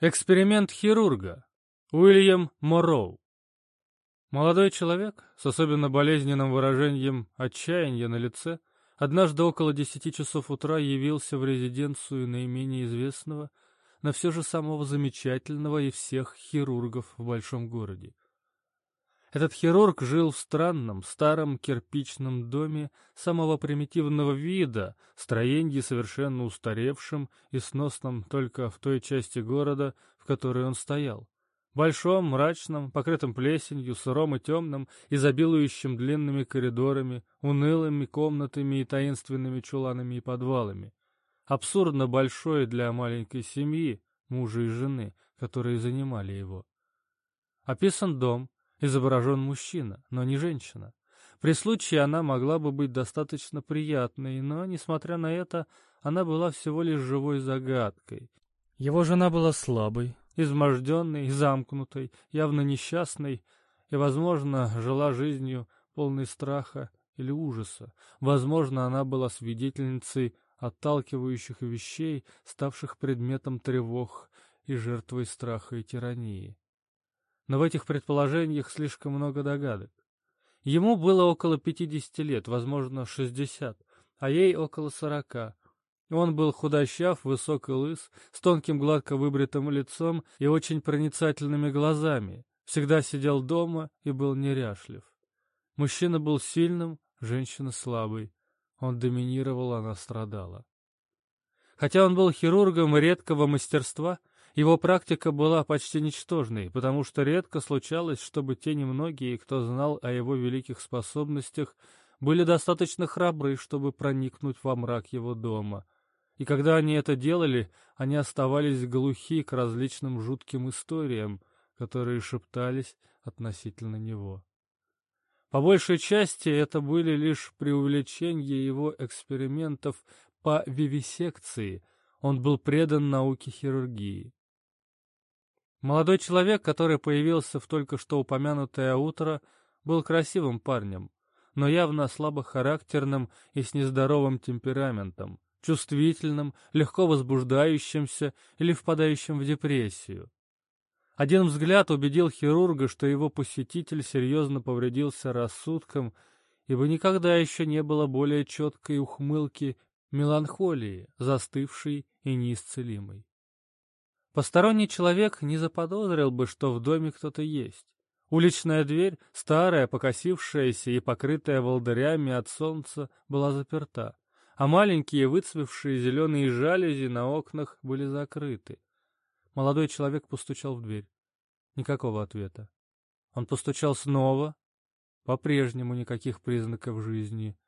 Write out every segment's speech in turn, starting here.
Эксперимент хирурга. Уильям Морроу. Молодой человек с особенно болезненным выражением отчаяния на лице однажды около десяти часов утра явился в резиденцию наименее известного, но все же самого замечательного и всех хирургов в большом городе. Этот хирург жил в странном, старом кирпичном доме самого примитивного вида, строении совершенно устаревшем и сносном только в той части города, в которой он стоял. Большом, мрачном, покрытом плесенью, сыром и темным, изобилующим длинными коридорами, унылыми комнатами и таинственными чуланами и подвалами. Абсурдно большой для маленькой семьи, мужа и жены, которые занимали его. Описан дом, изображен мужчина, но не женщина. При случае она могла бы быть достаточно приятной, но, несмотря на это, она была всего лишь живой загадкой. Его жена была слабой, изможденной, замкнутой, явно несчастной и, возможно, жила жизнью полной страха или ужаса. Возможно, она была свидетельницей отталкивающих вещей, ставших предметом тревог и жертвой страха и тирании но в этих предположениях слишком много догадок. Ему было около 50 лет, возможно, 60, а ей около 40. Он был худощав, высок и лыс, с тонким гладко выбритым лицом и очень проницательными глазами, всегда сидел дома и был неряшлив. Мужчина был сильным, женщина слабой. Он доминировал, она страдала. Хотя он был хирургом редкого мастерства, его практика была почти ничтожной, потому что редко случалось, чтобы те немногие, кто знал о его великих способностях, были достаточно храбры, чтобы проникнуть во мрак его дома. И когда они это делали, они оставались глухи к различным жутким историям, которые шептались относительно него. По большей части это были лишь преувеличения его экспериментов по вивисекции, он был предан науке хирургии. Молодой человек, который появился в только что упомянутое утро, был красивым парнем, но явно слабохарактерным и с нездоровым темпераментом, чувствительным, легко возбуждающимся или впадающим в депрессию. Один взгляд убедил хирурга, что его посетитель серьезно повредился рассудком, ибо никогда еще не было более четкой ухмылки меланхолии, застывшей и неисцелимой. Посторонний человек не заподозрил бы, что в доме кто-то есть. Уличная дверь, старая, покосившаяся и покрытая волдырями от солнца, была заперта, а маленькие выцвевшие зеленые жалюзи на окнах были закрыты. Молодой человек постучал в дверь. Никакого ответа. Он постучал снова. По-прежнему никаких признаков жизни.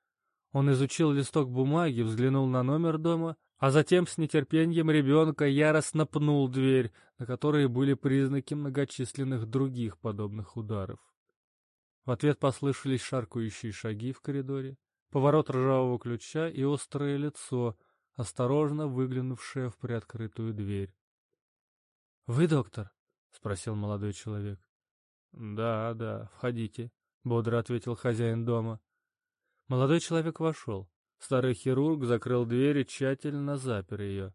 Он изучил листок бумаги, взглянул на номер дома, а затем с нетерпением ребенка яростно пнул дверь, на которой были признаки многочисленных других подобных ударов. В ответ послышались шаркающие шаги в коридоре, поворот ржавого ключа и острое лицо, осторожно выглянувшее в приоткрытую дверь. — Вы доктор? — спросил молодой человек. — Да, да, входите, — бодро ответил хозяин дома. Молодой человек вошел. Старый хирург закрыл дверь и тщательно запер ее.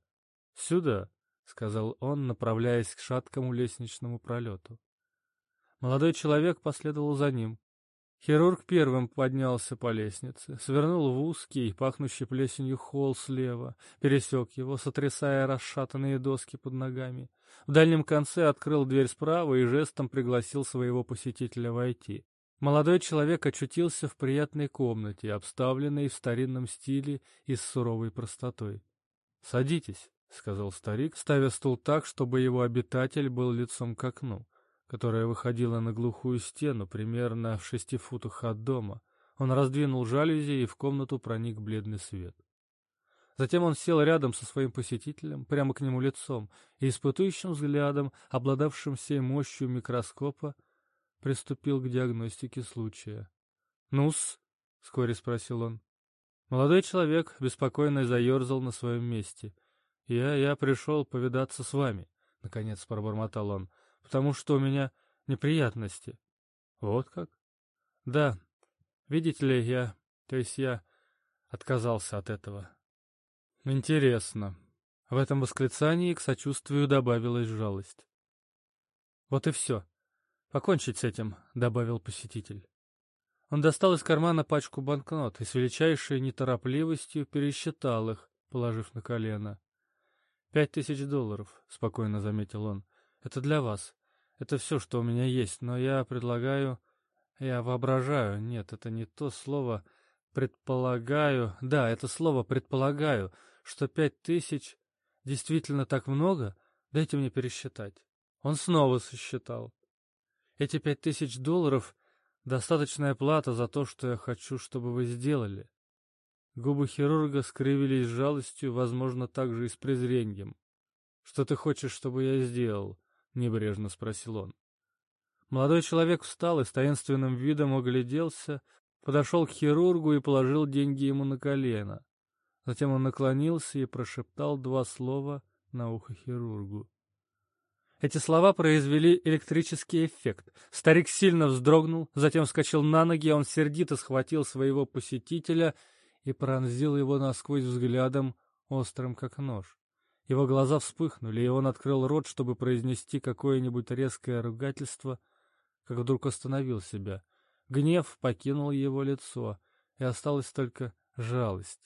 «Сюда», — сказал он, направляясь к шаткому лестничному пролету. Молодой человек последовал за ним. Хирург первым поднялся по лестнице, свернул в узкий, пахнущий плесенью холл слева, пересек его, сотрясая расшатанные доски под ногами. В дальнем конце открыл дверь справа и жестом пригласил своего посетителя войти. Молодой человек очутился в приятной комнате, обставленной в старинном стиле и с суровой простотой. «Садитесь», — сказал старик, ставя стул так, чтобы его обитатель был лицом к окну, которое выходило на глухую стену примерно в шести футах от дома. Он раздвинул жалюзи, и в комнату проник бледный свет. Затем он сел рядом со своим посетителем, прямо к нему лицом, и испытующим взглядом, обладавшим всей мощью микроскопа, приступил к диагностике случая. «Ну-с?» — вскоре спросил он. Молодой человек беспокойно заерзал на своем месте. «Я, я пришел повидаться с вами», — наконец пробормотал он, — «потому что у меня неприятности». «Вот как?» «Да. Видите ли, я... То есть я отказался от этого». «Интересно. В этом восклицании к сочувствию добавилась жалость. «Вот и все. Покончить с этим», — добавил посетитель. Он достал из кармана пачку банкнот и с величайшей неторопливостью пересчитал их, положив на колено. «Пять тысяч долларов», — спокойно заметил он. «Это для вас. Это все, что у меня есть, но я предлагаю... Я воображаю... Нет, это не то слово. Предполагаю... Да, это слово «предполагаю», что пять тысяч действительно так много. Дайте мне пересчитать». Он снова сосчитал. «Эти пять тысяч долларов — достаточная плата за то, что я хочу, чтобы вы сделали». Губы хирурга скривились с жалостью, возможно, также и с презрением. «Что ты хочешь, чтобы я сделал?» — небрежно спросил он. Молодой человек встал и с таинственным видом огляделся, подошел к хирургу и положил деньги ему на колено. Затем он наклонился и прошептал два слова на ухо хирургу. Эти слова произвели электрический эффект. Старик сильно вздрогнул, затем вскочил на ноги, он сердито схватил своего посетителя и пронзил его насквозь взглядом, острым как нож. Его глаза вспыхнули, и он открыл рот, чтобы произнести какое-нибудь резкое ругательство, как вдруг остановил себя. Гнев покинул его лицо, и осталась только жалость.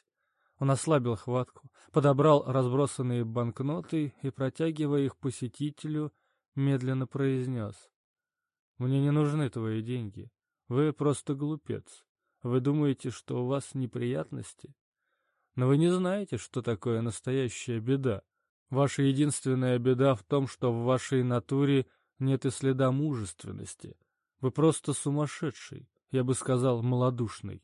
Он ослабил хватку, подобрал разбросанные банкноты и, протягивая их посетителю, медленно произнес. «Мне не нужны твои деньги. Вы просто глупец. Вы думаете, что у вас неприятности? Но вы не знаете, что такое настоящая беда. Ваша единственная беда в том, что в вашей натуре нет и следа мужественности. Вы просто сумасшедший, я бы сказал, малодушный.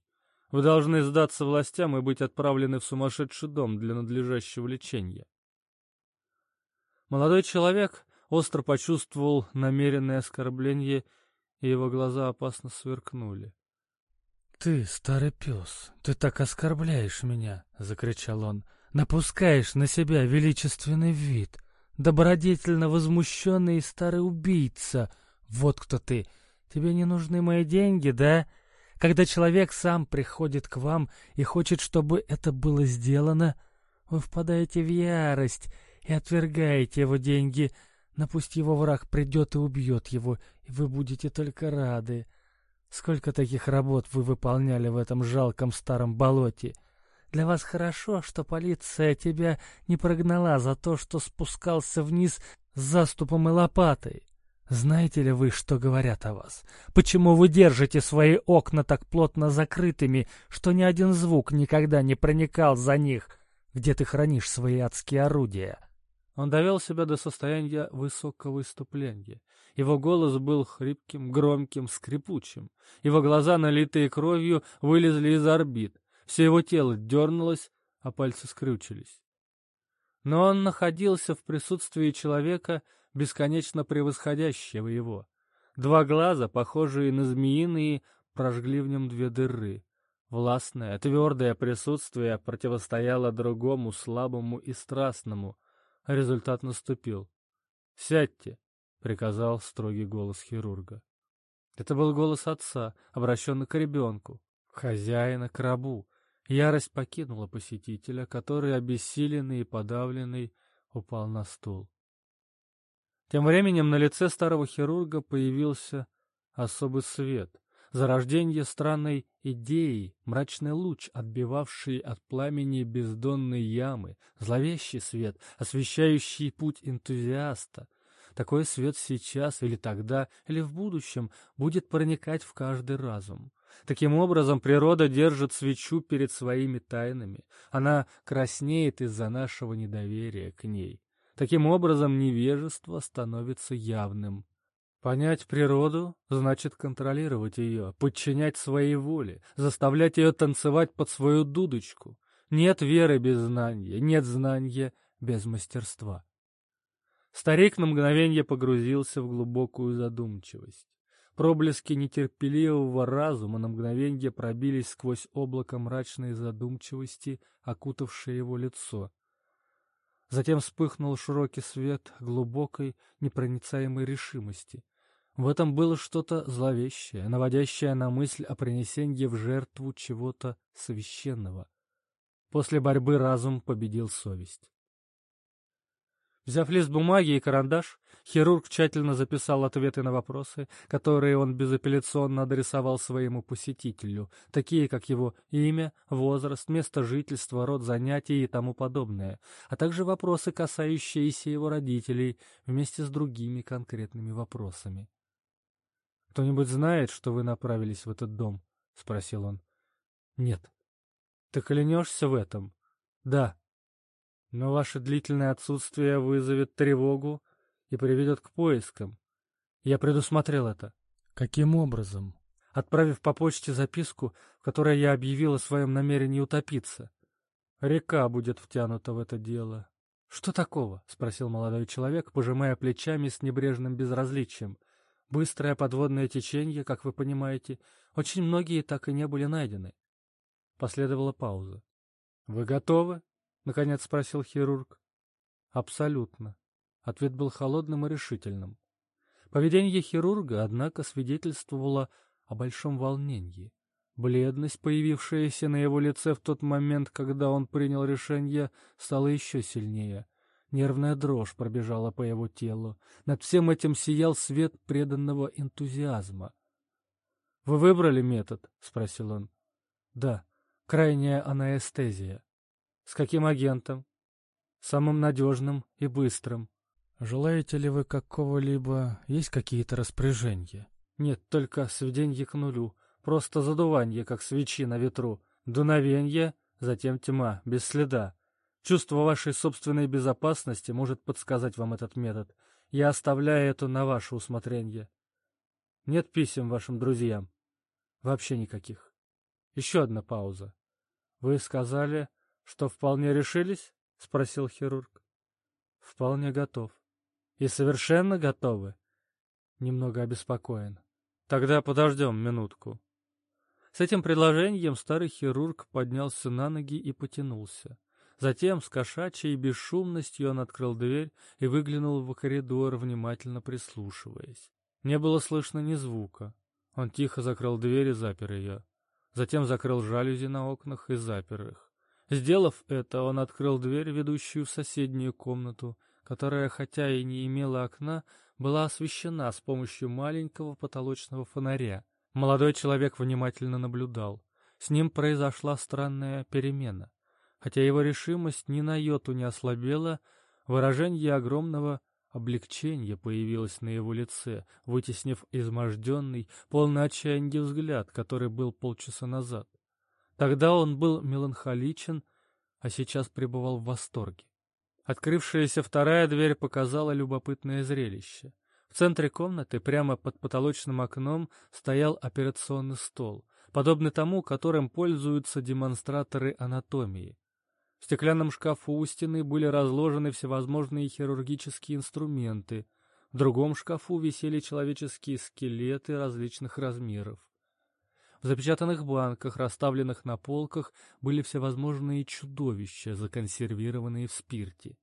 Вы должны сдаться властям и быть отправлены в сумасшедший дом для надлежащего лечения. Молодой человек остро почувствовал намеренное оскорбление, и его глаза опасно сверкнули. «Ты, старый пес, ты так оскорбляешь меня!» — закричал он. «Напускаешь на себя величественный вид, добродетельно возмущенный старый убийца. Вот кто ты! Тебе не нужны мои деньги, да? Когда человек сам приходит к вам и хочет, чтобы это было сделано, вы впадаете в ярость и отвергаете его деньги, но пусть его враг придет и убьет его, и вы будете только рады. Сколько таких работ вы выполняли в этом жалком старом болоте? Для вас хорошо, что полиция тебя не прогнала за то, что спускался вниз с заступом и лопатой. Знаете ли вы, что говорят о вас? Почему вы держите свои окна так плотно закрытыми, что ни один звук никогда не проникал за них, где ты хранишь свои адские орудия? Он довел себя до состояния высокого выступления. Его голос был хрипким, громким, скрипучим. Его глаза, налитые кровью, вылезли из орбит. Все его тело дернулось, а пальцы скрючились. Но он находился в присутствии человека, бесконечно превосходящего его. Два глаза, похожие на змеиные, прожгли в нем две дыры. Властное, твердое присутствие противостояло другому, слабому и страстному, Результат наступил. «Сядьте!» — приказал строгий голос хирурга. Это был голос отца, обращенный к ребенку, хозяина к рабу. Ярость покинула посетителя, который, обессиленный и подавленный, упал на стул. Тем временем на лице старого хирурга появился особый свет зарождение странной идеи, мрачный луч, отбивавший от пламени бездонной ямы, зловещий свет, освещающий путь энтузиаста. Такой свет сейчас или тогда, или в будущем будет проникать в каждый разум. Таким образом, природа держит свечу перед своими тайнами. Она краснеет из-за нашего недоверия к ней. Таким образом, невежество становится явным. Понять природу значит контролировать ее, подчинять своей воле, заставлять ее танцевать под свою дудочку. Нет веры без знания, нет знания без мастерства. Старик на мгновение погрузился в глубокую задумчивость. Проблески нетерпеливого разума на мгновенье пробились сквозь облако мрачной задумчивости, окутавшее его лицо. Затем вспыхнул широкий свет глубокой, непроницаемой решимости — в этом было что-то зловещее, наводящее на мысль о принесении в жертву чего-то священного. После борьбы разум победил совесть. Взяв лист бумаги и карандаш, хирург тщательно записал ответы на вопросы, которые он безапелляционно адресовал своему посетителю, такие как его имя, возраст, место жительства, род занятий и тому подобное, а также вопросы, касающиеся его родителей, вместе с другими конкретными вопросами. «Кто-нибудь знает, что вы направились в этот дом?» — спросил он. «Нет». «Ты клянешься в этом?» «Да», но ваше длительное отсутствие вызовет тревогу и приведет к поискам. Я предусмотрел это. Каким образом? Отправив по почте записку, в которой я объявил о своем намерении утопиться. Река будет втянута в это дело. «Что такого?» — спросил молодой человек, пожимая плечами с небрежным безразличием. «Быстрое подводное течение, как вы понимаете. Очень многие так и не были найдены». Последовала пауза. «Вы готовы?» — наконец спросил хирург. «Абсолютно». Ответ был холодным и решительным. Поведение хирурга, однако, свидетельствовало о большом волнении. Бледность, появившаяся на его лице в тот момент, когда он принял решение, стала еще сильнее. Нервная дрожь пробежала по его телу. Над всем этим сиял свет преданного энтузиазма. — Вы выбрали метод? — спросил он. — Да. Крайняя анестезия. С каким агентом? Самым надежным и быстрым. Желаете ли вы какого-либо... Есть какие-то распоряжения? Нет, только сведенье к нулю. Просто задуванье, как свечи на ветру. Дуновенье, затем тьма, без следа. Чувство вашей собственной безопасности может подсказать вам этот метод. Я оставляю это на ваше усмотрение. Нет писем вашим друзьям. Вообще никаких. Еще одна пауза. Вы сказали, «Что, вполне решились?» — спросил хирург. «Вполне готов». «И совершенно готовы?» Немного обеспокоен. «Тогда подождем минутку». С этим предложением старый хирург поднялся на ноги и потянулся. Затем с кошачьей бесшумностью он открыл дверь и выглянул в коридор, внимательно прислушиваясь. Не было слышно ни звука. Он тихо закрыл дверь и запер ее. Затем закрыл жалюзи на окнах и запер их. Сделав это, он открыл дверь, ведущую в соседнюю комнату, которая, хотя и не имела окна, была освещена с помощью маленького потолочного фонаря. Молодой человек внимательно наблюдал. С ним произошла странная перемена. Хотя его решимость ни на йоту не ослабела, выражение огромного облегчения появилось на его лице, вытеснив изможденный, полный отчаяния взгляд, который был полчаса назад. Тогда он был меланхоличен, а сейчас пребывал в восторге. Открывшаяся вторая дверь показала любопытное зрелище. В центре комнаты, прямо под потолочным окном, стоял операционный стол, подобный тому, которым пользуются демонстраторы анатомии. В стеклянном шкафу у стены были разложены всевозможные хирургические инструменты. В другом шкафу висели человеческие скелеты различных размеров. В запечатанных банках, расставленных на полках, были всевозможные чудовища, законсервированные в спирте.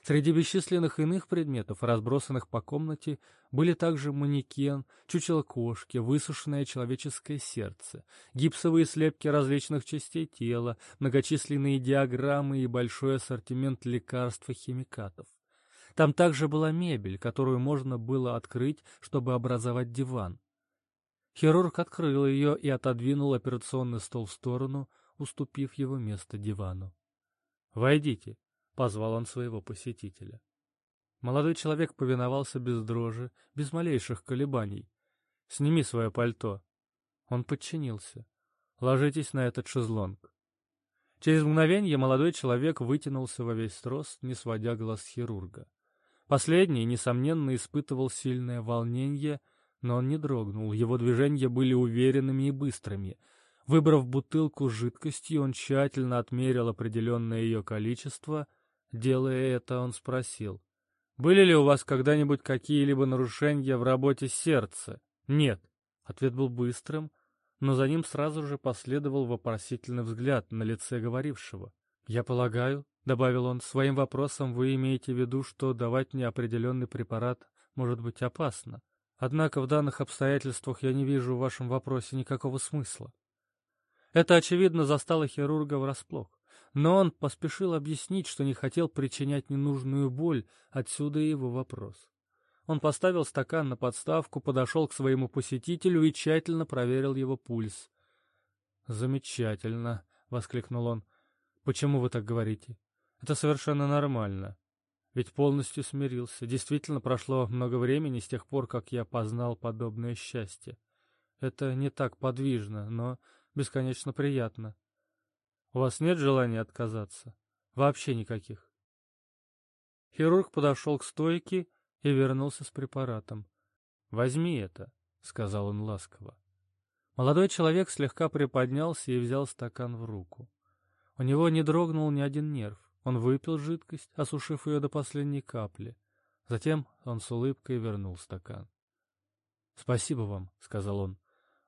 Среди бесчисленных иных предметов, разбросанных по комнате, были также манекен, чучело кошки, высушенное человеческое сердце, гипсовые слепки различных частей тела, многочисленные диаграммы и большой ассортимент лекарств и химикатов. Там также была мебель, которую можно было открыть, чтобы образовать диван. Хирург открыл ее и отодвинул операционный стол в сторону, уступив его место дивану. «Войдите», — позвал он своего посетителя. Молодой человек повиновался без дрожи, без малейших колебаний. «Сними свое пальто». Он подчинился. «Ложитесь на этот шезлонг». Через мгновение молодой человек вытянулся во весь рост, не сводя глаз хирурга. Последний, несомненно, испытывал сильное волнение — но он не дрогнул, его движения были уверенными и быстрыми. Выбрав бутылку с жидкостью, он тщательно отмерил определенное ее количество. Делая это, он спросил, «Были ли у вас когда-нибудь какие-либо нарушения в работе сердца?» «Нет». Ответ был быстрым, но за ним сразу же последовал вопросительный взгляд на лице говорившего. «Я полагаю», — добавил он, — «своим вопросом вы имеете в виду, что давать мне определенный препарат может быть опасно. Однако в данных обстоятельствах я не вижу в вашем вопросе никакого смысла. Это, очевидно, застало хирурга врасплох. но он поспешил объяснить, что не хотел причинять ненужную боль, отсюда и его вопрос. Он поставил стакан на подставку, подошел к своему посетителю и тщательно проверил его пульс. «Замечательно!» — воскликнул он. «Почему вы так говорите? Это совершенно нормально. Ведь полностью смирился. Действительно, прошло много времени с тех пор, как я познал подобное счастье. Это не так подвижно, но бесконечно приятно. У вас нет желания отказаться? Вообще никаких. Хирург подошел к стойке и вернулся с препаратом. «Возьми это», — сказал он ласково. Молодой человек слегка приподнялся и взял стакан в руку. У него не дрогнул ни один нерв. Он выпил жидкость, осушив ее до последней капли. Затем он с улыбкой вернул стакан. «Спасибо вам», — сказал он.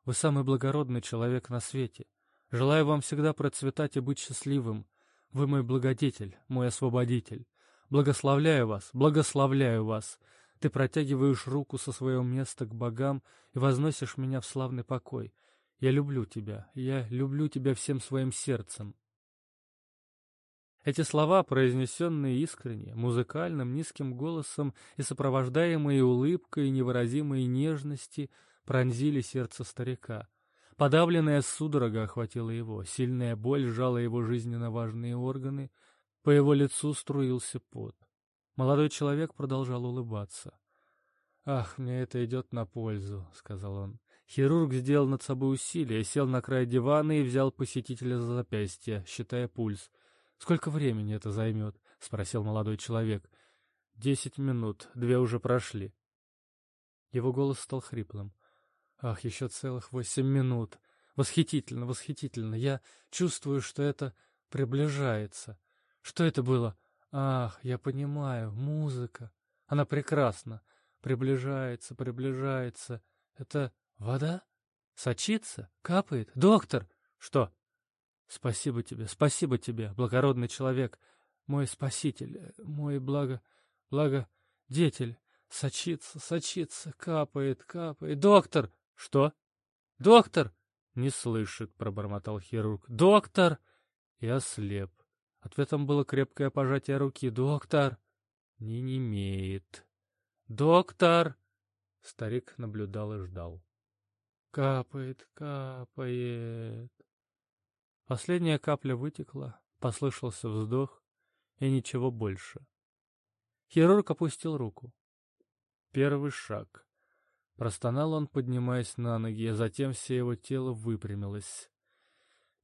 «Вы самый благородный человек на свете. Желаю вам всегда процветать и быть счастливым. Вы мой благодетель, мой освободитель. Благословляю вас, благословляю вас. Ты протягиваешь руку со своего места к богам и возносишь меня в славный покой. Я люблю тебя, я люблю тебя всем своим сердцем. Эти слова, произнесенные искренне, музыкальным, низким голосом и сопровождаемые улыбкой невыразимой нежности, пронзили сердце старика. Подавленная судорога охватила его, сильная боль сжала его жизненно важные органы, по его лицу струился пот. Молодой человек продолжал улыбаться. «Ах, мне это идет на пользу», — сказал он. Хирург сделал над собой усилие, сел на край дивана и взял посетителя за запястье, считая пульс — «Сколько времени это займет?» — спросил молодой человек. «Десять минут, две уже прошли». Его голос стал хриплым. «Ах, еще целых восемь минут! Восхитительно, восхитительно! Я чувствую, что это приближается. Что это было? Ах, я понимаю, музыка. Она прекрасна. Приближается, приближается. Это вода? Сочится? Капает? Доктор! Что?» Спасибо тебе, спасибо тебе, благородный человек, мой спаситель, мой благо... благодетель. Сочится, сочится, капает, капает. Доктор! Что? Доктор! Не слышит, пробормотал хирург. Доктор! Я слеп. Ответом было крепкое пожатие руки. Доктор! Не немеет. Доктор! Старик наблюдал и ждал. Капает, капает. Последняя капля вытекла, послышался вздох и ничего больше. Хирург опустил руку. Первый шаг. Простонал он, поднимаясь на ноги, а затем все его тело выпрямилось.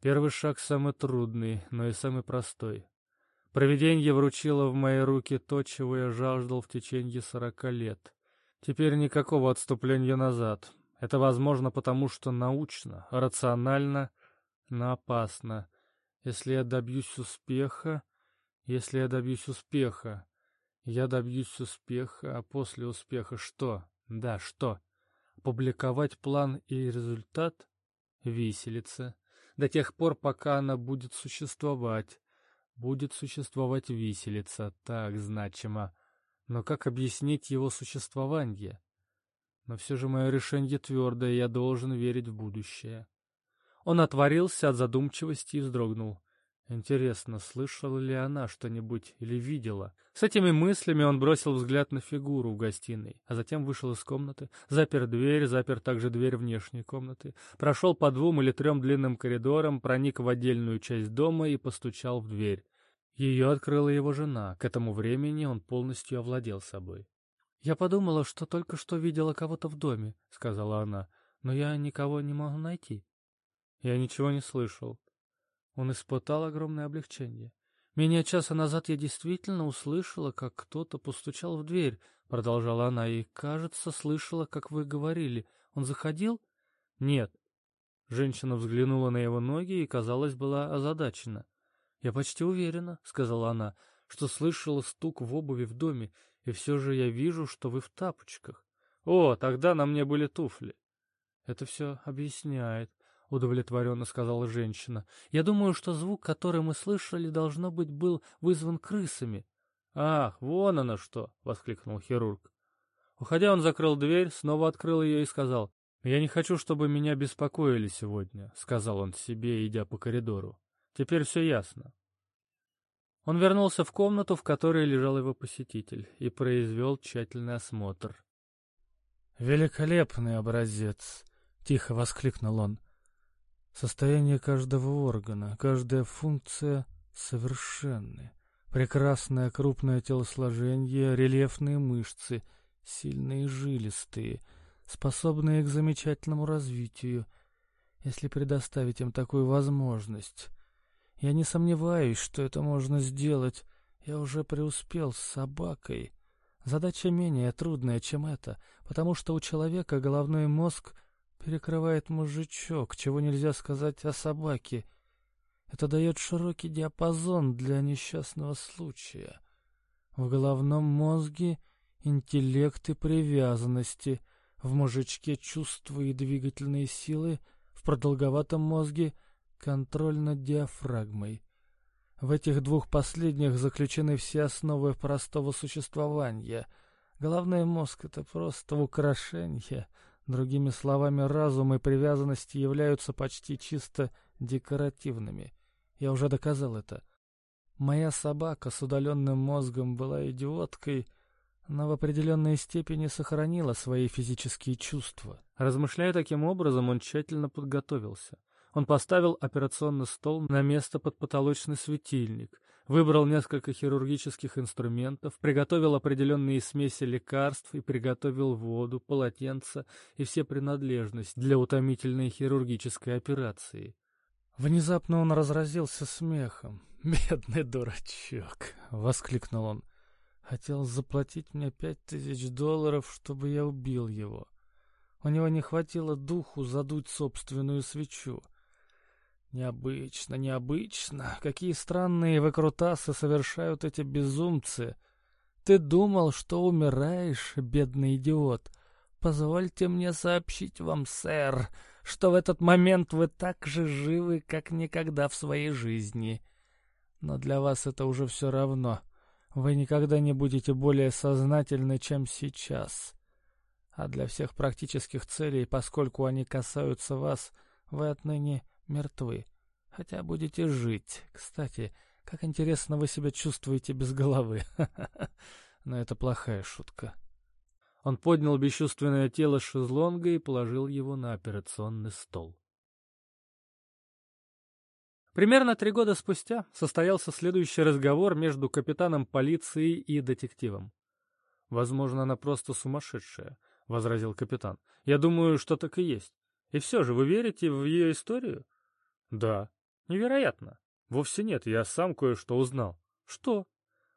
Первый шаг самый трудный, но и самый простой. Провидение вручило в мои руки то, чего я жаждал в течение сорока лет. Теперь никакого отступления назад. Это возможно потому, что научно, рационально но опасно. Если я добьюсь успеха... Если я добьюсь успеха... Я добьюсь успеха, а после успеха что? Да, что? Публиковать план и результат? Виселица. До тех пор, пока она будет существовать. Будет существовать виселица, так значимо. Но как объяснить его существование? Но все же мое решение твердое, я должен верить в будущее. Он отворился от задумчивости и вздрогнул. Интересно, слышала ли она что-нибудь или видела? С этими мыслями он бросил взгляд на фигуру в гостиной, а затем вышел из комнаты, запер дверь, запер также дверь внешней комнаты, прошел по двум или трем длинным коридорам, проник в отдельную часть дома и постучал в дверь. Ее открыла его жена. К этому времени он полностью овладел собой. «Я подумала, что только что видела кого-то в доме», — сказала она, — «но я никого не могу найти». Я ничего не слышал. Он испытал огромное облегчение. «Менее часа назад я действительно услышала, как кто-то постучал в дверь», — продолжала она, — «и, кажется, слышала, как вы говорили. Он заходил?» «Нет». Женщина взглянула на его ноги и, казалось, была озадачена. «Я почти уверена», — сказала она, — «что слышала стук в обуви в доме, и все же я вижу, что вы в тапочках. О, тогда на мне были туфли». «Это все объясняет», — удовлетворенно сказала женщина. «Я думаю, что звук, который мы слышали, должно быть, был вызван крысами». «Ах, вон оно что!» — воскликнул хирург. Уходя, он закрыл дверь, снова открыл ее и сказал. «Я не хочу, чтобы меня беспокоили сегодня», — сказал он себе, идя по коридору. «Теперь все ясно. Он вернулся в комнату, в которой лежал его посетитель, и произвел тщательный осмотр. «Великолепный образец!» — тихо воскликнул он. «Состояние каждого органа, каждая функция совершенны. Прекрасное крупное телосложение, рельефные мышцы, сильные жилистые, способные к замечательному развитию, если предоставить им такую возможность. Я не сомневаюсь, что это можно сделать. Я уже преуспел с собакой. Задача менее трудная, чем это, потому что у человека головной мозг перекрывает мужичок, чего нельзя сказать о собаке. Это дает широкий диапазон для несчастного случая. В головном мозге интеллект и привязанности, в мужичке чувства и двигательные силы, в продолговатом мозге — контроль над диафрагмой. В этих двух последних заключены все основы простого существования. Головной мозг — это просто украшение. Другими словами, разум и привязанности являются почти чисто декоративными. Я уже доказал это. Моя собака с удаленным мозгом была идиоткой, но в определенной степени сохранила свои физические чувства. Размышляя таким образом, он тщательно подготовился — он поставил операционный стол на место под потолочный светильник, выбрал несколько хирургических инструментов, приготовил определенные смеси лекарств и приготовил воду, полотенца и все принадлежности для утомительной хирургической операции. Внезапно он разразился смехом. «Бедный дурачок!» — воскликнул он. «Хотел заплатить мне пять тысяч долларов, чтобы я убил его. У него не хватило духу задуть собственную свечу. Необычно, необычно. Какие странные выкрутасы совершают эти безумцы. Ты думал, что умираешь, бедный идиот. Позвольте мне сообщить вам, сэр, что в этот момент вы так же живы, как никогда в своей жизни. Но для вас это уже все равно. Вы никогда не будете более сознательны, чем сейчас. А для всех практических целей, поскольку они касаются вас, вы отныне мертвы. Хотя будете жить. Кстати, как интересно вы себя чувствуете без головы. Но это плохая шутка. Он поднял бесчувственное тело с шезлонга и положил его на операционный стол. Примерно три года спустя состоялся следующий разговор между капитаном полиции и детективом. «Возможно, она просто сумасшедшая», — возразил капитан. «Я думаю, что так и есть. И все же, вы верите в ее историю?» Да. Невероятно. Вовсе нет, я сам кое-что узнал. Что?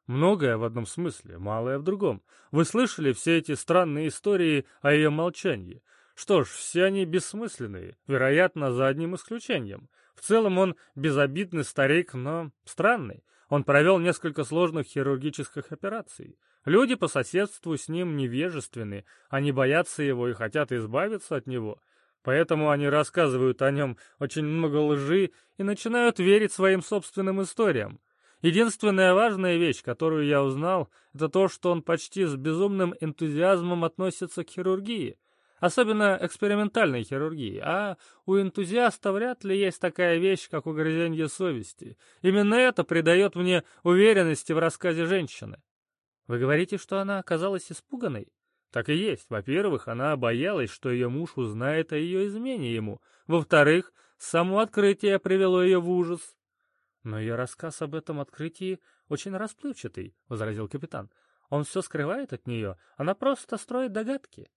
Многое в одном смысле, малое в другом. Вы слышали все эти странные истории о ее молчании? Что ж, все они бессмысленные, вероятно, за одним исключением. В целом он безобидный старик, но странный. Он провел несколько сложных хирургических операций. Люди по соседству с ним невежественны, они боятся его и хотят избавиться от него. Поэтому они рассказывают о нем очень много лжи и начинают верить своим собственным историям. Единственная важная вещь, которую я узнал, это то, что он почти с безумным энтузиазмом относится к хирургии, особенно экспериментальной хирургии, а у энтузиаста вряд ли есть такая вещь, как угрызенье совести. Именно это придает мне уверенности в рассказе женщины. Вы говорите, что она оказалась испуганной? Так и есть. Во-первых, она боялась, что ее муж узнает о ее измене ему. Во-вторых, само открытие привело ее в ужас. Но ее рассказ об этом открытии очень расплывчатый, — возразил капитан. Он все скрывает от нее, она просто строит догадки.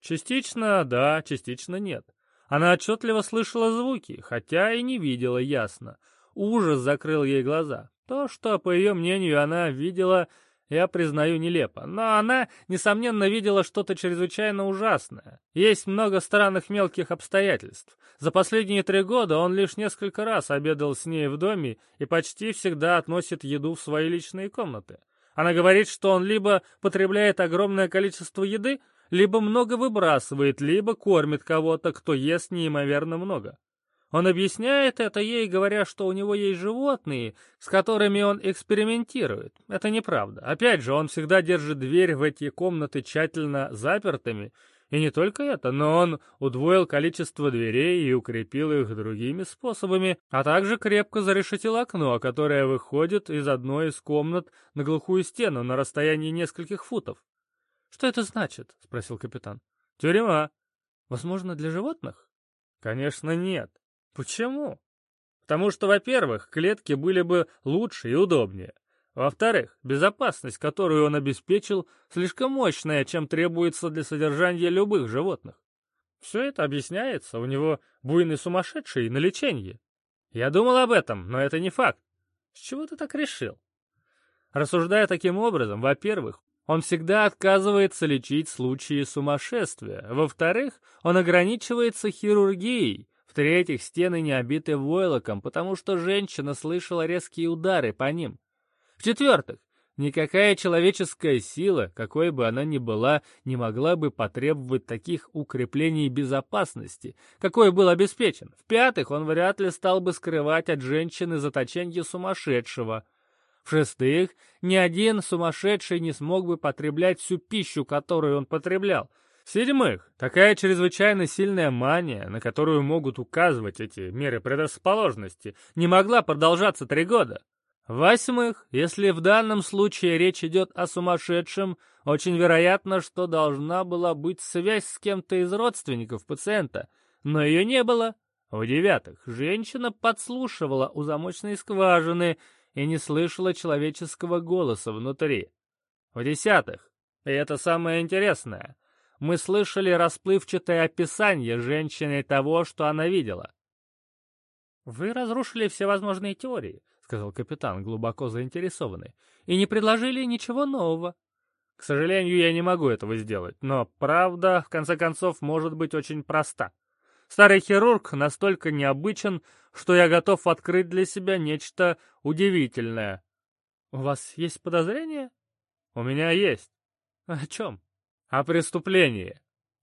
Частично да, частично нет. Она отчетливо слышала звуки, хотя и не видела ясно. Ужас закрыл ей глаза. То, что, по ее мнению, она видела, я признаю нелепо, но она, несомненно, видела что-то чрезвычайно ужасное. Есть много странных мелких обстоятельств. За последние три года он лишь несколько раз обедал с ней в доме и почти всегда относит еду в свои личные комнаты. Она говорит, что он либо потребляет огромное количество еды, либо много выбрасывает, либо кормит кого-то, кто ест неимоверно много. Он объясняет это ей, говоря, что у него есть животные, с которыми он экспериментирует. Это неправда. Опять же, он всегда держит дверь в эти комнаты тщательно запертыми И не только это, но он удвоил количество дверей и укрепил их другими способами, а также крепко зарешетил окно, которое выходит из одной из комнат на глухую стену на расстоянии нескольких футов. «Что это значит?» — спросил капитан. «Тюрьма. Возможно, для животных?» «Конечно, нет. Почему?» «Потому что, во-первых, клетки были бы лучше и удобнее. Во-вторых, безопасность, которую он обеспечил, слишком мощная, чем требуется для содержания любых животных. Все это объясняется, у него буйный сумасшедший на лечении. Я думал об этом, но это не факт. С чего ты так решил? Рассуждая таким образом, во-первых, он всегда отказывается лечить случаи сумасшествия. Во-вторых, он ограничивается хирургией. В-третьих, стены не обиты войлоком, потому что женщина слышала резкие удары по ним. В-четвертых, никакая человеческая сила, какой бы она ни была, не могла бы потребовать таких укреплений безопасности, какой был обеспечен. В-пятых, он вряд ли стал бы скрывать от женщины заточение сумасшедшего. В-шестых, ни один сумасшедший не смог бы потреблять всю пищу, которую он потреблял. В-седьмых, такая чрезвычайно сильная мания, на которую могут указывать эти меры предрасположенности, не могла продолжаться три года. Восьмых, если в данном случае речь идет о сумасшедшем, очень вероятно, что должна была быть связь с кем-то из родственников пациента, но ее не было. В-девятых, женщина подслушивала у замочной скважины и не слышала человеческого голоса внутри. В-десятых, и это самое интересное, мы слышали расплывчатое описание женщины того, что она видела. Вы разрушили все возможные теории, сказал капитан, глубоко заинтересованный, и не предложили ничего нового. К сожалению, я не могу этого сделать, но правда, в конце концов, может быть очень проста. Старый хирург настолько необычен, что я готов открыть для себя нечто удивительное. У вас есть подозрения? У меня есть. О чем? О преступлении.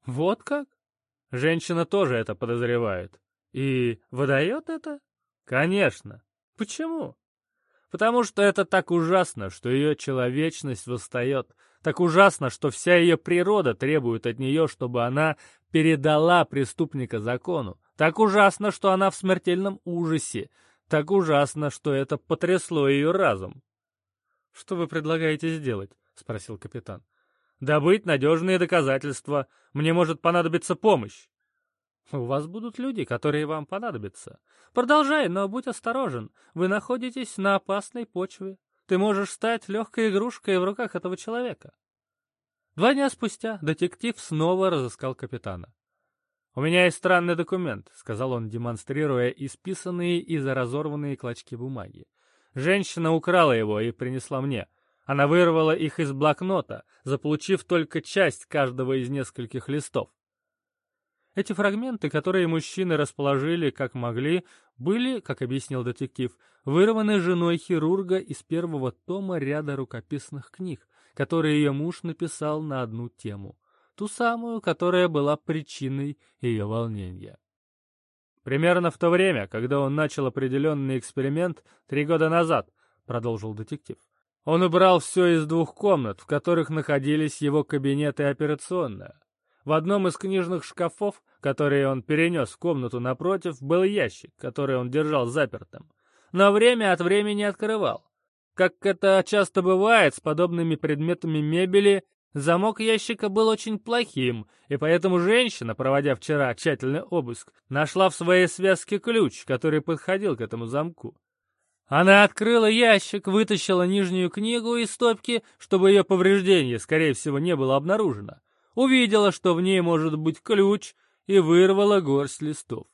Вот как? Женщина тоже это подозревает. И выдает это? Конечно. Почему? Потому что это так ужасно, что ее человечность восстает. Так ужасно, что вся ее природа требует от нее, чтобы она передала преступника закону. Так ужасно, что она в смертельном ужасе. Так ужасно, что это потрясло ее разум. «Что вы предлагаете сделать?» — спросил капитан. «Добыть надежные доказательства. Мне может понадобиться помощь». У вас будут люди, которые вам понадобятся. Продолжай, но будь осторожен. Вы находитесь на опасной почве. Ты можешь стать легкой игрушкой в руках этого человека. Два дня спустя детектив снова разыскал капитана. «У меня есть странный документ», — сказал он, демонстрируя исписанные и заразорванные клочки бумаги. «Женщина украла его и принесла мне. Она вырвала их из блокнота, заполучив только часть каждого из нескольких листов. Эти фрагменты, которые мужчины расположили как могли, были, как объяснил детектив, вырваны женой хирурга из первого тома ряда рукописных книг, которые ее муж написал на одну тему, ту самую, которая была причиной ее волнения. «Примерно в то время, когда он начал определенный эксперимент три года назад», — продолжил детектив. Он убрал все из двух комнат, в которых находились его кабинет и операционная. В одном из книжных шкафов, которые он перенес в комнату напротив, был ящик, который он держал запертым. Но время от времени открывал. Как это часто бывает с подобными предметами мебели, замок ящика был очень плохим, и поэтому женщина, проводя вчера тщательный обыск, нашла в своей связке ключ, который подходил к этому замку. Она открыла ящик, вытащила нижнюю книгу из стопки, чтобы ее повреждение, скорее всего, не было обнаружено увидела, что в ней может быть ключ, и вырвала горсть листов.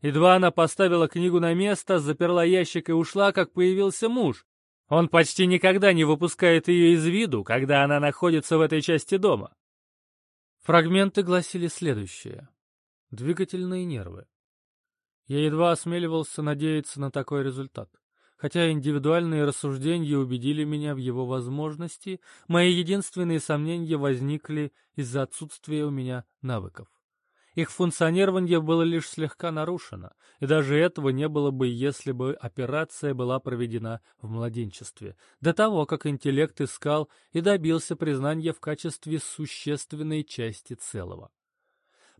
Едва она поставила книгу на место, заперла ящик и ушла, как появился муж. Он почти никогда не выпускает ее из виду, когда она находится в этой части дома. Фрагменты гласили следующее. Двигательные нервы. Я едва осмеливался надеяться на такой результат. Хотя индивидуальные рассуждения убедили меня в его возможности, мои единственные сомнения возникли из-за отсутствия у меня навыков. Их функционирование было лишь слегка нарушено, и даже этого не было бы, если бы операция была проведена в младенчестве, до того, как интеллект искал и добился признания в качестве существенной части целого.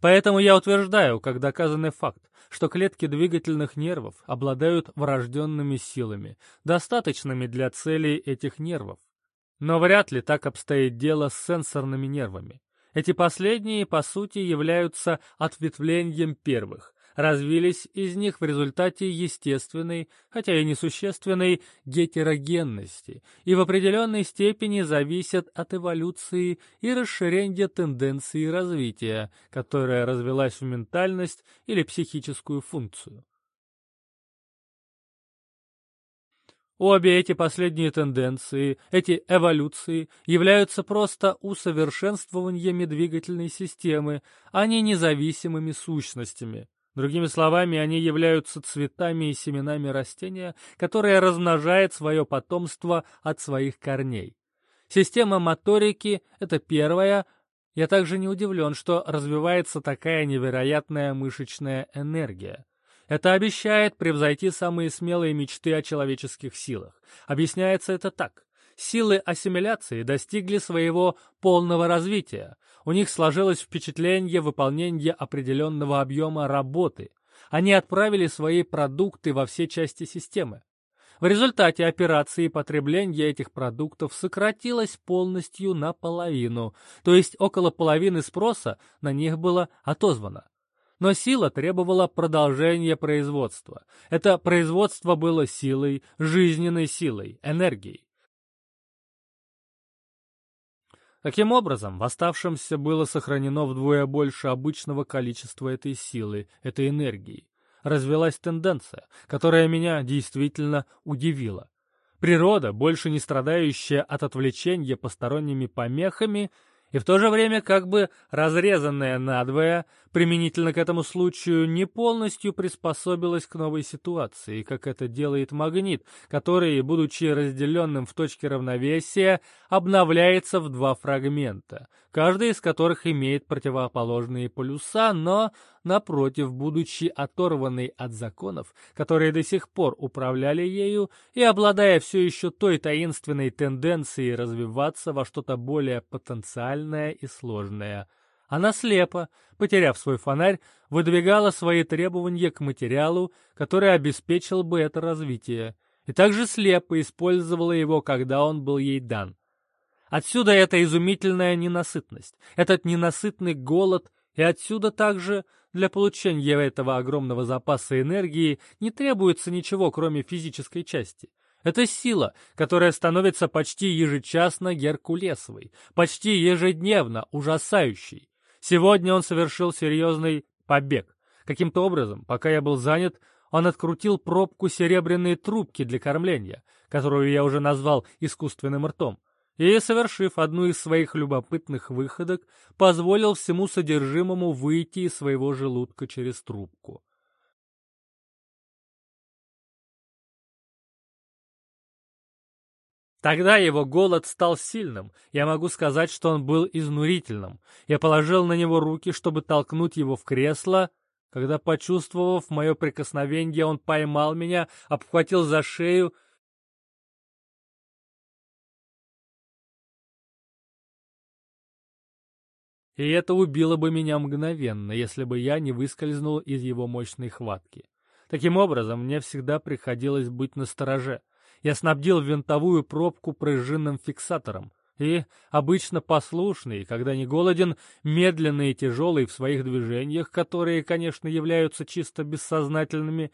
Поэтому я утверждаю, как доказанный факт, что клетки двигательных нервов обладают врожденными силами, достаточными для целей этих нервов. Но вряд ли так обстоит дело с сенсорными нервами. Эти последние, по сути, являются ответвлением первых, развились из них в результате естественной, хотя и несущественной, гетерогенности и в определенной степени зависят от эволюции и расширения тенденции развития, которая развелась в ментальность или психическую функцию. Обе эти последние тенденции, эти эволюции, являются просто усовершенствованиями двигательной системы, а не независимыми сущностями. Другими словами, они являются цветами и семенами растения, которое размножает свое потомство от своих корней. Система моторики — это первая. Я также не удивлен, что развивается такая невероятная мышечная энергия. Это обещает превзойти самые смелые мечты о человеческих силах. Объясняется это так. Силы ассимиляции достигли своего полного развития. У них сложилось впечатление выполнения определенного объема работы. Они отправили свои продукты во все части системы. В результате операции потребления этих продуктов сократилось полностью наполовину, то есть около половины спроса на них было отозвано. Но сила требовала продолжения производства. Это производство было силой, жизненной силой, энергией. Таким образом, в оставшемся было сохранено вдвое больше обычного количества этой силы, этой энергии. Развелась тенденция, которая меня действительно удивила. Природа, больше не страдающая от отвлечения посторонними помехами, и в то же время как бы разрезанная надвое, применительно к этому случаю, не полностью приспособилась к новой ситуации, как это делает магнит, который, будучи разделенным в точке равновесия, обновляется в два фрагмента, каждый из которых имеет противоположные полюса, но напротив, будучи оторванной от законов, которые до сих пор управляли ею, и обладая все еще той таинственной тенденцией развиваться во что-то более потенциальное и сложное. Она слепо, потеряв свой фонарь, выдвигала свои требования к материалу, который обеспечил бы это развитие, и также слепо использовала его, когда он был ей дан. Отсюда эта изумительная ненасытность, этот ненасытный голод, и отсюда также для получения этого огромного запаса энергии не требуется ничего, кроме физической части. Это сила, которая становится почти ежечасно геркулесовой, почти ежедневно ужасающей. Сегодня он совершил серьезный побег. Каким-то образом, пока я был занят, он открутил пробку серебряной трубки для кормления, которую я уже назвал искусственным ртом и, совершив одну из своих любопытных выходок, позволил всему содержимому выйти из своего желудка через трубку. Тогда его голод стал сильным, я могу сказать, что он был изнурительным. Я положил на него руки, чтобы толкнуть его в кресло, когда, почувствовав мое прикосновение, он поймал меня, обхватил за шею И это убило бы меня мгновенно, если бы я не выскользнул из его мощной хватки. Таким образом, мне всегда приходилось быть настороже. Я снабдил винтовую пробку пружинным фиксатором. И, обычно послушный, когда не голоден, медленный и тяжелый в своих движениях, которые, конечно, являются чисто бессознательными,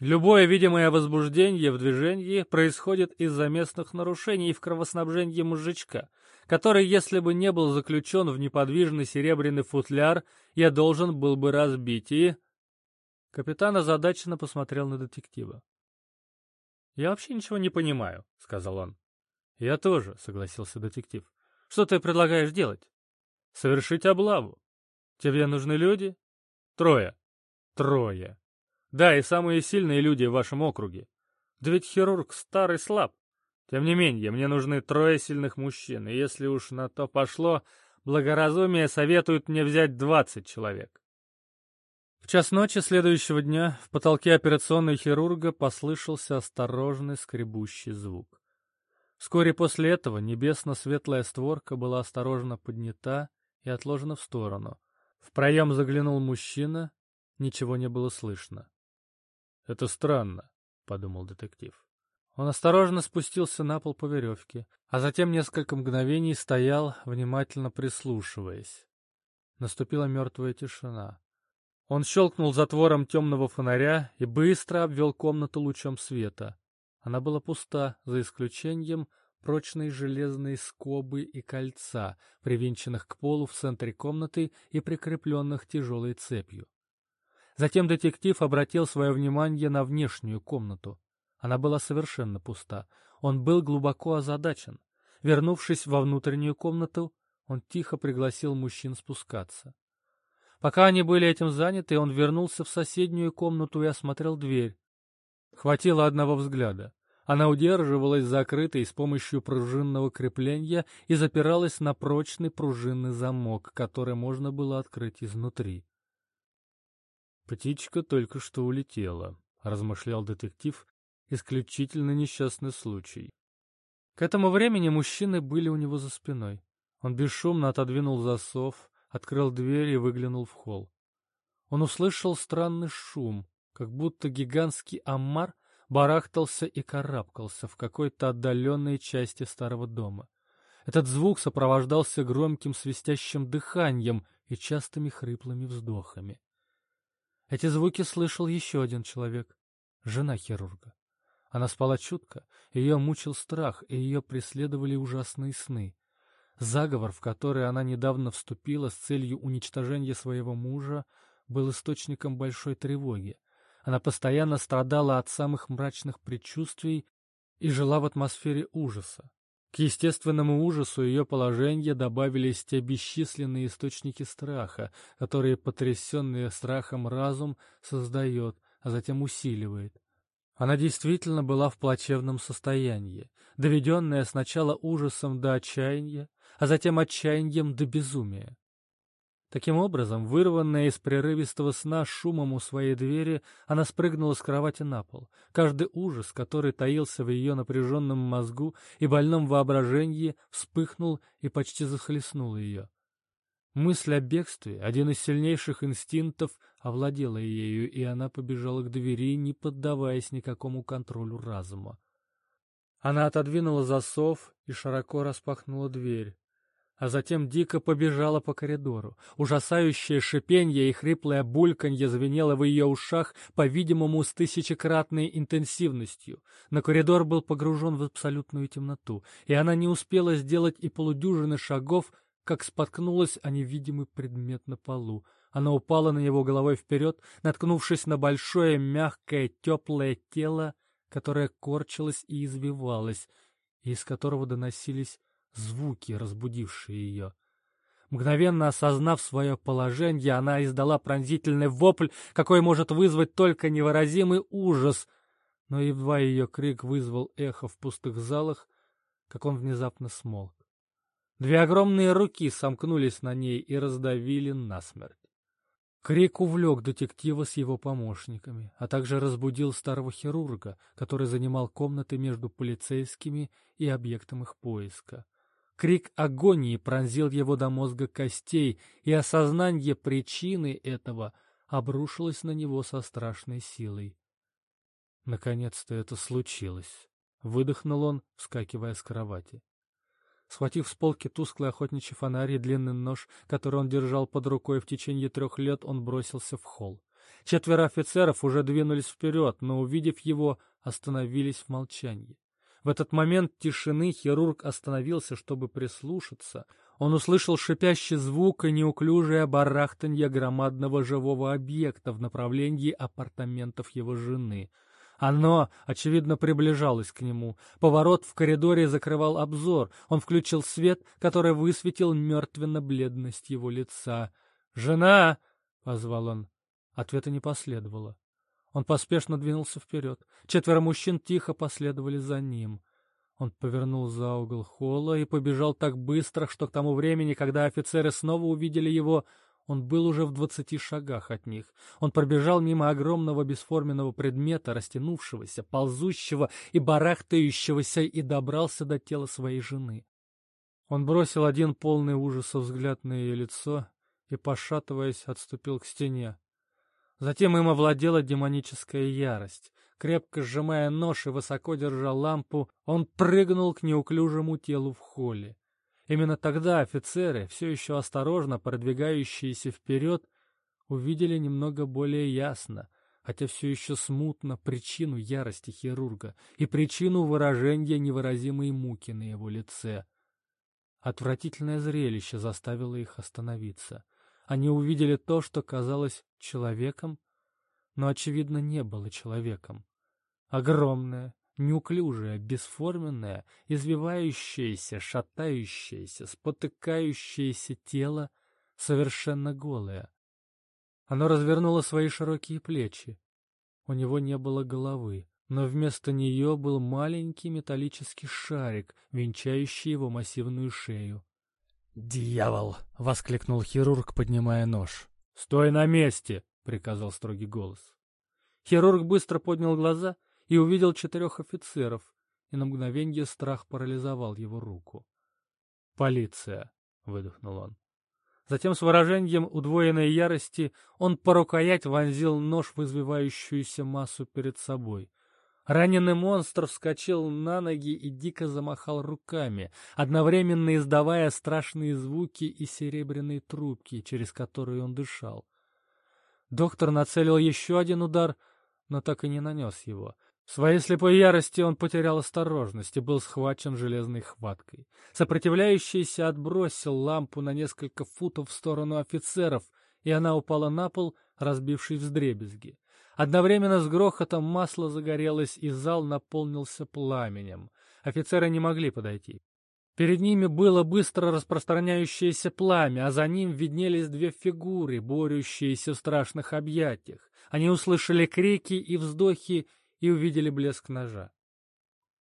Любое видимое возбуждение в движении происходит из-за местных нарушений в кровоснабжении мозжечка, который, если бы не был заключен в неподвижный серебряный футляр, я должен был бы разбить и... Капитан озадаченно посмотрел на детектива. «Я вообще ничего не понимаю», — сказал он. «Я тоже», — согласился детектив. «Что ты предлагаешь делать?» «Совершить облаву. Тебе нужны люди?» «Трое». «Трое. Да, и самые сильные люди в вашем округе. Да ведь хирург старый слаб. Тем не менее, мне нужны трое сильных мужчин, и если уж на то пошло, благоразумие советует мне взять двадцать человек. В час ночи следующего дня в потолке операционной хирурга послышался осторожный скребущий звук. Вскоре после этого небесно-светлая створка была осторожно поднята и отложена в сторону. В проем заглянул мужчина, ничего не было слышно. «Это странно», — подумал детектив. Он осторожно спустился на пол по веревке, а затем несколько мгновений стоял, внимательно прислушиваясь. Наступила мертвая тишина. Он щелкнул затвором темного фонаря и быстро обвел комнату лучом света. Она была пуста, за исключением прочной железной скобы и кольца, привинченных к полу в центре комнаты и прикрепленных тяжелой цепью. Затем детектив обратил свое внимание на внешнюю комнату. Она была совершенно пуста. Он был глубоко озадачен. Вернувшись во внутреннюю комнату, он тихо пригласил мужчин спускаться. Пока они были этим заняты, он вернулся в соседнюю комнату и осмотрел дверь. Хватило одного взгляда. Она удерживалась закрытой с помощью пружинного крепления и запиралась на прочный пружинный замок, который можно было открыть изнутри. «Птичка только что улетела», — размышлял детектив, — «исключительно несчастный случай». К этому времени мужчины были у него за спиной. Он бесшумно отодвинул засов, открыл дверь и выглянул в холл. Он услышал странный шум, как будто гигантский омар барахтался и карабкался в какой-то отдаленной части старого дома. Этот звук сопровождался громким свистящим дыханием и частыми хриплыми вздохами. Эти звуки слышал еще один человек — жена хирурга. Она спала чутко, ее мучил страх, и ее преследовали ужасные сны. Заговор, в который она недавно вступила с целью уничтожения своего мужа, был источником большой тревоги. Она постоянно страдала от самых мрачных предчувствий и жила в атмосфере ужаса. К естественному ужасу ее положения добавились те бесчисленные источники страха, которые потрясенный страхом разум создает, а затем усиливает. Она действительно была в плачевном состоянии, доведенная сначала ужасом до отчаяния, а затем отчаянием до безумия. Таким образом, вырванная из прерывистого сна шумом у своей двери, она спрыгнула с кровати на пол. Каждый ужас, который таился в ее напряженном мозгу и больном воображении, вспыхнул и почти захлестнул ее. Мысль о бегстве, один из сильнейших инстинктов, овладела ею, и она побежала к двери, не поддаваясь никакому контролю разума. Она отодвинула засов и широко распахнула дверь а затем дико побежала по коридору. Ужасающее шипенье и хриплое бульканье звенело в ее ушах, по-видимому, с тысячекратной интенсивностью. Но коридор был погружен в абсолютную темноту, и она не успела сделать и полудюжины шагов, как споткнулась о невидимый предмет на полу. Она упала на него головой вперед, наткнувшись на большое, мягкое, теплое тело, которое корчилось и извивалось, и из которого доносились звуки, разбудившие ее. Мгновенно осознав свое положение, она издала пронзительный вопль, какой может вызвать только невыразимый ужас. Но едва ее крик вызвал эхо в пустых залах, как он внезапно смолк. Две огромные руки сомкнулись на ней и раздавили насмерть. Крик увлек детектива с его помощниками, а также разбудил старого хирурга, который занимал комнаты между полицейскими и объектом их поиска. Крик агонии пронзил его до мозга костей, и осознание причины этого обрушилось на него со страшной силой. Наконец-то это случилось. Выдохнул он, вскакивая с кровати. Схватив с полки тусклый охотничий фонарь и длинный нож, который он держал под рукой в течение трех лет, он бросился в холл. Четверо офицеров уже двинулись вперед, но, увидев его, остановились в молчании. В этот момент тишины хирург остановился, чтобы прислушаться. Он услышал шипящий звук и неуклюжее барахтанье громадного живого объекта в направлении апартаментов его жены. Оно, очевидно, приближалось к нему. Поворот в коридоре закрывал обзор. Он включил свет, который высветил мертвенно-бледность его лица. «Жена!» — позвал он. Ответа не последовало. Он поспешно двинулся вперед. Четверо мужчин тихо последовали за ним. Он повернул за угол холла и побежал так быстро, что к тому времени, когда офицеры снова увидели его, он был уже в двадцати шагах от них. Он пробежал мимо огромного бесформенного предмета, растянувшегося, ползущего и барахтающегося, и добрался до тела своей жены. Он бросил один полный ужаса взгляд на ее лицо и, пошатываясь, отступил к стене. Затем им овладела демоническая ярость. Крепко сжимая нож и высоко держа лампу, он прыгнул к неуклюжему телу в холле. Именно тогда офицеры, все еще осторожно продвигающиеся вперед, увидели немного более ясно, хотя все еще смутно, причину ярости хирурга и причину выражения невыразимой муки на его лице. Отвратительное зрелище заставило их остановиться. Они увидели то, что казалось человеком, но, очевидно, не было человеком. Огромное, неуклюжее, бесформенное, извивающееся, шатающееся, спотыкающееся тело, совершенно голое. Оно развернуло свои широкие плечи. У него не было головы, но вместо нее был маленький металлический шарик, венчающий его массивную шею. «Дьявол!» — воскликнул хирург, поднимая нож. «Стой на месте!» — приказал строгий голос. Хирург быстро поднял глаза и увидел четырех офицеров, и на мгновенье страх парализовал его руку. «Полиция!» — выдохнул он. Затем с выражением удвоенной ярости он по рукоять вонзил нож в извивающуюся массу перед собой. Раненый монстр вскочил на ноги и дико замахал руками, одновременно издавая страшные звуки и серебряные трубки, через которые он дышал. Доктор нацелил еще один удар, но так и не нанес его. В своей слепой ярости он потерял осторожность и был схвачен железной хваткой. Сопротивляющийся отбросил лампу на несколько футов в сторону офицеров, и она упала на пол, разбившись вздребезги. Одновременно с грохотом масло загорелось, и зал наполнился пламенем. Офицеры не могли подойти. Перед ними было быстро распространяющееся пламя, а за ним виднелись две фигуры, борющиеся в страшных объятиях. Они услышали крики и вздохи и увидели блеск ножа.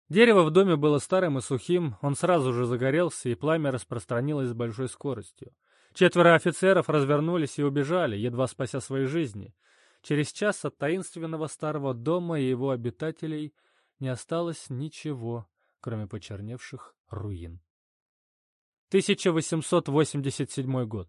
Дерево в доме было старым и сухим, он сразу же загорелся, и пламя распространилось с большой скоростью. Четверо офицеров развернулись и убежали, едва спася свои жизни. Через час от таинственного старого дома и его обитателей не осталось ничего, кроме почерневших руин. 1887 год.